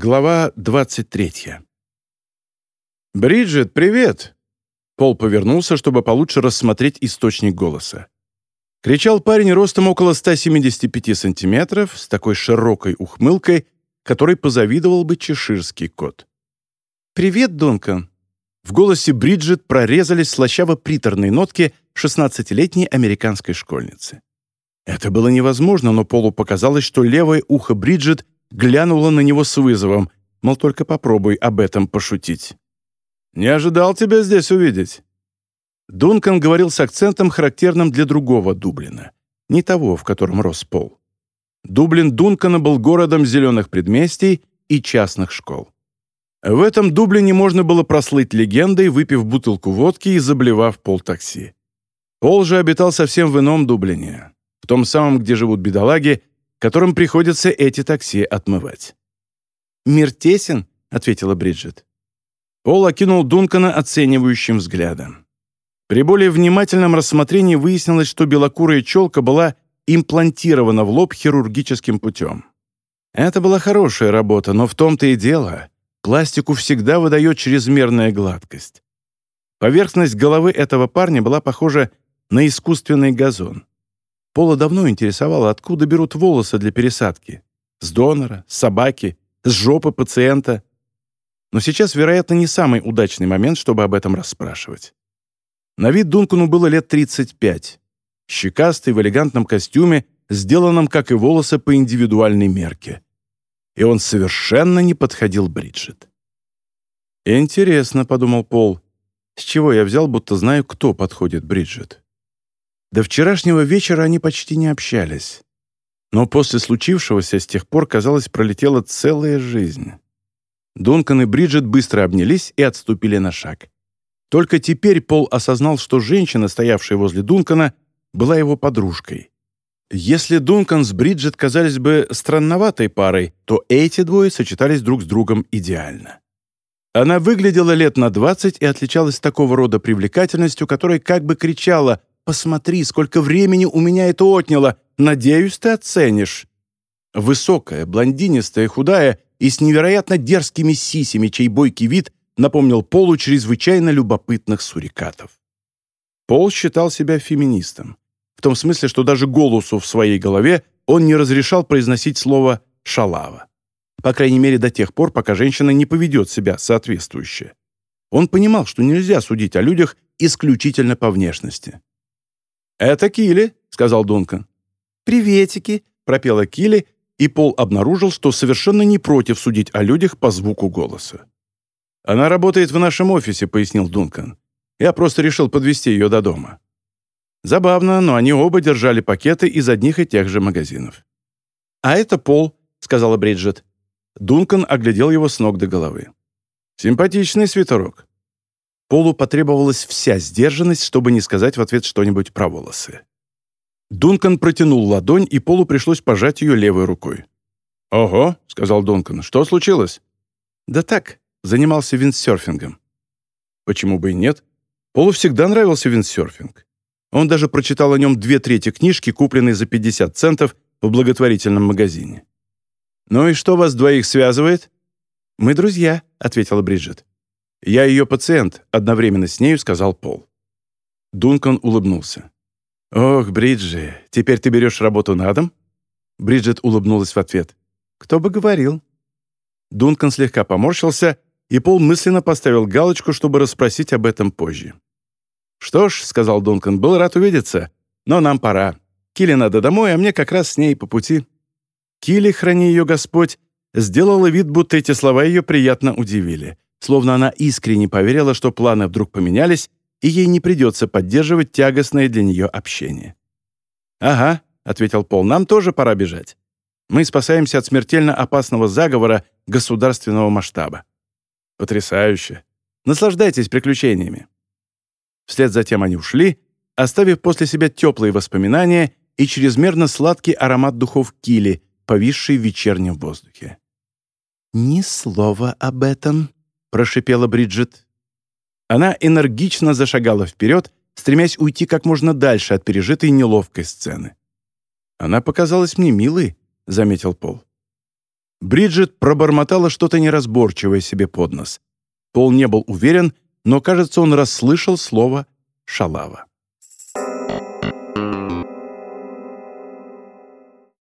Глава 23. «Бриджит, привет!» Пол повернулся, чтобы получше рассмотреть источник голоса. Кричал парень ростом около 175 сантиметров, с такой широкой ухмылкой, которой позавидовал бы чеширский кот. «Привет, Дункан!» В голосе Бриджит прорезались слащаво-приторные нотки 16-летней американской школьницы. Это было невозможно, но Полу показалось, что левое ухо Бриджит глянула на него с вызовом, мол, только попробуй об этом пошутить. «Не ожидал тебя здесь увидеть». Дункан говорил с акцентом, характерным для другого Дублина, не того, в котором рос Пол. Дублин Дункана был городом зеленых предместий и частных школ. В этом Дублине можно было прослыть легендой, выпив бутылку водки и заблевав полтакси. Пол же обитал совсем в ином Дублине, в том самом, где живут бедолаги, которым приходится эти такси отмывать. «Мир тесен», — ответила Бриджит. Пол окинул Дункана оценивающим взглядом. При более внимательном рассмотрении выяснилось, что белокурая челка была имплантирована в лоб хирургическим путем. Это была хорошая работа, но в том-то и дело. Пластику всегда выдает чрезмерная гладкость. Поверхность головы этого парня была похожа на искусственный газон. Пола давно интересовало, откуда берут волосы для пересадки. С донора, с собаки, с жопы пациента. Но сейчас, вероятно, не самый удачный момент, чтобы об этом расспрашивать. На вид Дункану было лет 35. Щекастый в элегантном костюме, сделанном, как и волосы, по индивидуальной мерке. И он совершенно не подходил Бриджит. «Интересно», — подумал Пол, — «с чего я взял, будто знаю, кто подходит Бриджит?» До вчерашнего вечера они почти не общались. Но после случившегося с тех пор, казалось, пролетела целая жизнь. Дункан и Бриджит быстро обнялись и отступили на шаг. Только теперь Пол осознал, что женщина, стоявшая возле Дункана, была его подружкой. Если Дункан с Бриджит казались бы странноватой парой, то эти двое сочетались друг с другом идеально. Она выглядела лет на 20 и отличалась такого рода привлекательностью, которая как бы кричала Посмотри, сколько времени у меня это отняло. Надеюсь, ты оценишь». Высокая, блондинистая, худая и с невероятно дерзкими сисями, чей бойкий вид напомнил Полу чрезвычайно любопытных сурикатов. Пол считал себя феминистом. В том смысле, что даже голосу в своей голове он не разрешал произносить слово «шалава». По крайней мере, до тех пор, пока женщина не поведет себя соответствующе. Он понимал, что нельзя судить о людях исключительно по внешности. «Это Килли», — сказал Дункан. «Приветики», — пропела Килли, и Пол обнаружил, что совершенно не против судить о людях по звуку голоса. «Она работает в нашем офисе», — пояснил Дункан. «Я просто решил подвести ее до дома». Забавно, но они оба держали пакеты из одних и тех же магазинов. «А это Пол», — сказала Бриджит. Дункан оглядел его с ног до головы. «Симпатичный свитерок. Полу потребовалась вся сдержанность, чтобы не сказать в ответ что-нибудь про волосы. Дункан протянул ладонь, и Полу пришлось пожать ее левой рукой. «Ого», — сказал Дункан, — «что случилось?» «Да так, занимался виндсерфингом». Почему бы и нет? Полу всегда нравился виндсерфинг. Он даже прочитал о нем две трети книжки, купленной за 50 центов в благотворительном магазине. «Ну и что вас двоих связывает?» «Мы друзья», — ответила Бриджит. «Я ее пациент», — одновременно с нею сказал Пол. Дункан улыбнулся. «Ох, Бриджи, теперь ты берешь работу на дом?» Бриджит улыбнулась в ответ. «Кто бы говорил?» Дункан слегка поморщился, и Пол мысленно поставил галочку, чтобы расспросить об этом позже. «Что ж», — сказал Дункан, — «был рад увидеться, но нам пора. Килли надо домой, а мне как раз с ней по пути». Килли, храни ее Господь, сделала вид, будто эти слова ее приятно удивили словно она искренне поверила, что планы вдруг поменялись, и ей не придется поддерживать тягостное для нее общение. «Ага», — ответил Пол, — «нам тоже пора бежать. Мы спасаемся от смертельно опасного заговора государственного масштаба». «Потрясающе! Наслаждайтесь приключениями». Вслед за тем они ушли, оставив после себя теплые воспоминания и чрезмерно сладкий аромат духов кили, повисший в вечернем воздухе. «Ни слова об этом», — прошипела Бриджит. Она энергично зашагала вперед, стремясь уйти как можно дальше от пережитой неловкой сцены. «Она показалась мне милой», — заметил Пол. Бриджит пробормотала что-то неразборчивое себе под нос. Пол не был уверен, но, кажется, он расслышал слово «шалава».